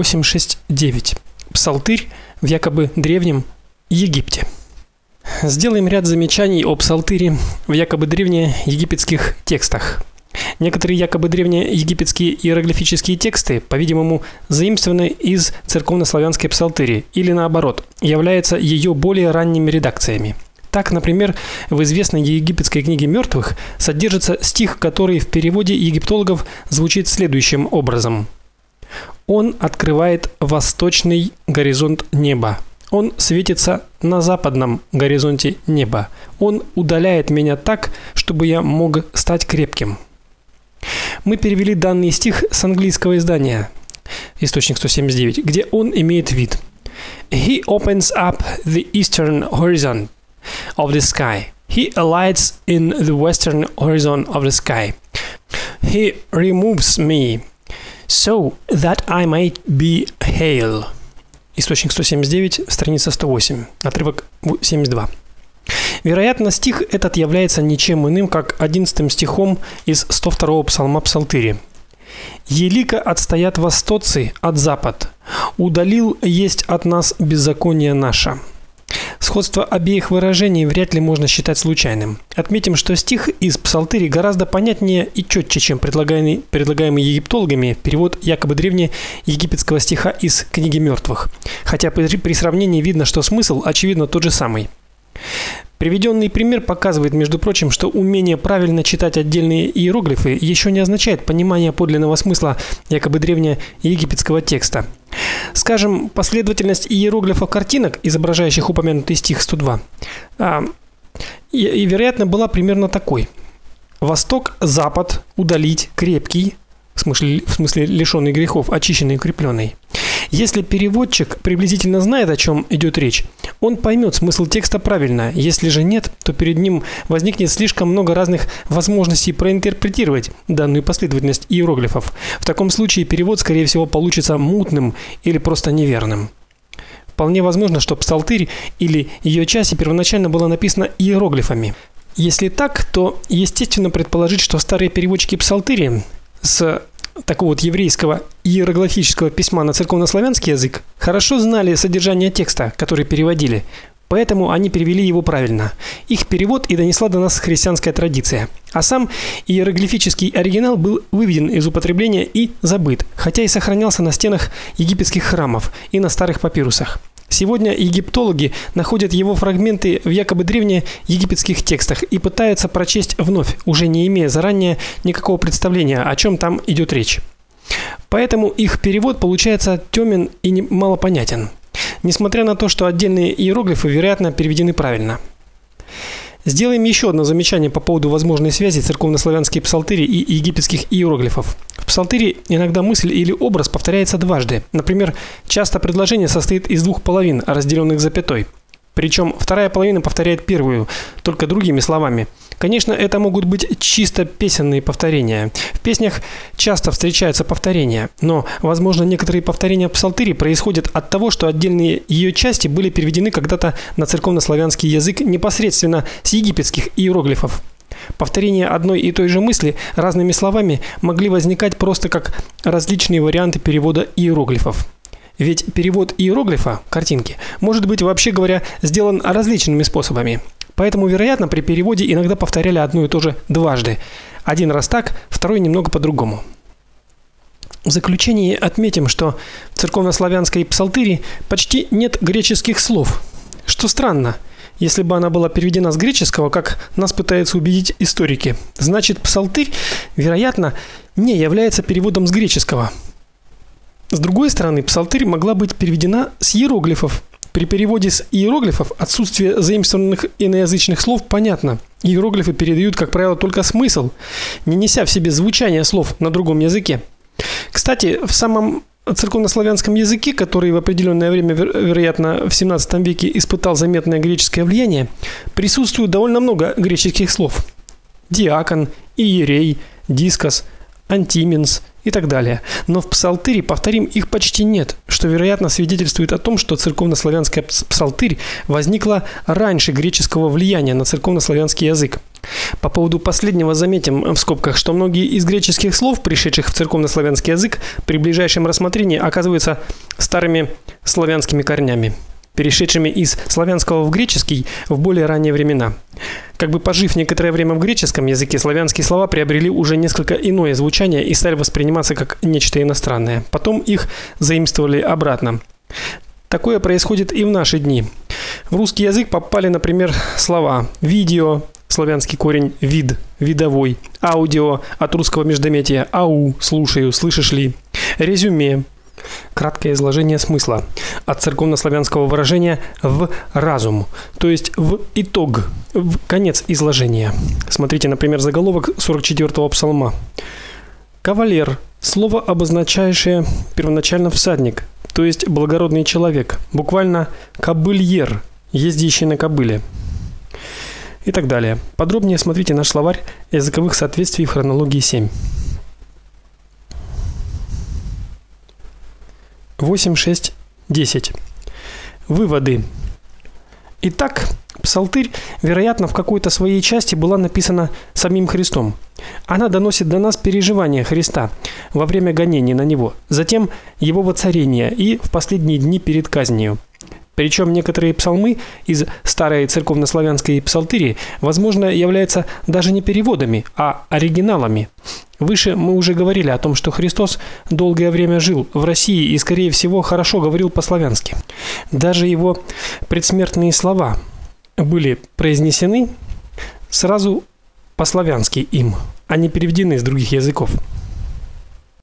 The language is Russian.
869. Псалтырь в якобы древнем Египте. Сделаем ряд замечаний о псалтыре в якобы древнеегипетских текстах. Некоторые якобы древнеегипетские иероглифические тексты, по-видимому, заимствованы из церковнославянской псалтыри или наоборот, являются ее более ранними редакциями. Так, например, в известной египетской книге мертвых содержится стих, который в переводе египтологов звучит следующим образом: Он открывает восточный горизонт неба. Он светится на западном горизонте неба. Он удаляет меня так, чтобы я мог стать крепким. Мы перевели данный стих с английского издания. Источник 179, где он имеет вид: He opens up the eastern horizon of the sky. He alights in the western horizon of the sky. He removes me so that I might be hale. Источник 179, страница 108, отрывок 72. Вероятно, стих этот является ничем иным, как 11 стихом из 102-го псалма Псалтыри. Елика отстоят востоцы от запад. Удалил есть от нас беззаконие наше. Сходство обеих выражений вряд ли можно считать случайным. Отметим, что стих из Псалтыри гораздо понятнее и четче, чем предлагаемый предлагаемый египтологами перевод якобы древнеегипетского стиха из книги мертвых. Хотя при, при сравнении видно, что смысл очевидно тот же самый. Приведенный пример показывает, между прочим, что умение правильно читать отдельные иероглифы еще не означает понимание подлинного смысла якобы древнеегипетского текста. Скажем, последовательность иероглифов картинок, изображающих упомянутый стих 102, а, и, и вероятно была примерно такой: Восток, запад, удалить, крепкий, в смысле в смысле лишённый грехов, очищенный и. Если переводчик приблизительно знает, о чем идет речь, он поймет смысл текста правильно. Если же нет, то перед ним возникнет слишком много разных возможностей проинтерпретировать данную последовательность иероглифов. В таком случае перевод, скорее всего, получится мутным или просто неверным. Вполне возможно, что псалтырь или ее часть первоначально была написана иероглифами. Если так, то естественно предположить, что старые переводчики псалтыри с такого вот еврейского иероглифического письма на церковнославянский язык хорошо знали содержание текста, который переводили. Поэтому они перевели его правильно. Их перевод и донесла до нас христианская традиция. А сам иероглифический оригинал был выведен из употребления и забыт, хотя и сохранялся на стенах египетских храмов и на старых папирусах. Сегодня египтологи находят его фрагменты в якобы древнеегипетских текстах и пытаются прочесть вновь, уже не имея заранее никакого представления, о чем там идет речь. Поэтому их перевод получается тёмен и малопонятен. Несмотря на то, что отдельные иероглифы, вероятно, переведены правильно. Сделаем еще одно замечание по поводу возможной связи церковнославянских псалтыри и египетских иероглифов. В псалтыре иногда мысль или образ повторяется дважды. Например, часто предложение состоит из двух половин, разделенных запятой. Причем вторая половина повторяет первую, только другими словами. Конечно, это могут быть чисто песенные повторения. В песнях часто встречаются повторения, но, возможно, некоторые повторения псалтыри происходят от того, что отдельные ее части были переведены когда-то на церковнославянский язык непосредственно с египетских иероглифов. Повторение одной и той же мысли разными словами могли возникать просто как различные варианты перевода иероглифов. Ведь перевод иероглифа, картинки, может быть вообще говоря сделан различными способами. Поэтому, вероятно, при переводе иногда повторяли одно и то же дважды. Один раз так, второй немного по-другому. В заключение отметим, что в церковнославянской псалтыри почти нет греческих слов. Что странно, если бы она была переведена с греческого, как нас пытаются убедить историки. Значит, псалтырь, вероятно, не является переводом с греческого. С другой стороны, псалтырь могла быть переведена с иероглифов, при переводе с иероглифов отсутствие заимствованных иноязычных слов понятно. Иероглифы передают, как правило, только смысл, не неся в себе звучание слов на другом языке. Кстати, в самом церковнославянском языке, который в определенное время, вероятно, в 17 веке испытал заметное греческое влияние, присутствует довольно много греческих слов. Диакон, иерей, дискос, антименс, и так далее. Но в псалтыре, повторим, их почти нет, что, вероятно, свидетельствует о том, что церковнославянская псалтырь возникла раньше греческого влияния на церковнославянский язык. По поводу последнего заметим в скобках, что многие из греческих слов, пришедших в церковнославянский язык, при ближайшем рассмотрении оказываются старыми славянскими корнями перешедшими из славянского в греческий в более ранние времена. Как бы пожив некоторое время в греческом языке, славянские слова приобрели уже несколько иное звучание и стали восприниматься как нечто иностранное. Потом их заимствовали обратно. Такое происходит и в наши дни. В русский язык попали, например, слова видео, славянский корень вид, видовой, аудио от русского междометия ау, слушаю, слышишь ли, резюме, Краткое изложение смысла от церковнославянского выражения в разум, то есть в итог, в конец изложения. Смотрите, например, заголовок 44-го псалма. Кавалер слово обозначающее первоначально всадник, то есть благородный человек, буквально кобыльер, ездящий на кобыле. И так далее. Подробнее смотрите наш словарь языковых соответствий в хронологии 7. 8, 6, 10. Выводы. Итак, Псалтырь, вероятно, в какой-то своей части была написана самим Христом. Она доносит до нас переживания Христа во время гонений на него, затем его воцарения и в последние дни перед казнью. Причем некоторые псалмы из старой церковнославянской псалтыри, возможно, являются даже не переводами, а оригиналами. Выше мы уже говорили о том, что Христос долгое время жил в России и, скорее всего, хорошо говорил по-славянски. Даже его предсмертные слова были произнесены сразу по-славянски им, а не переведены с других языков.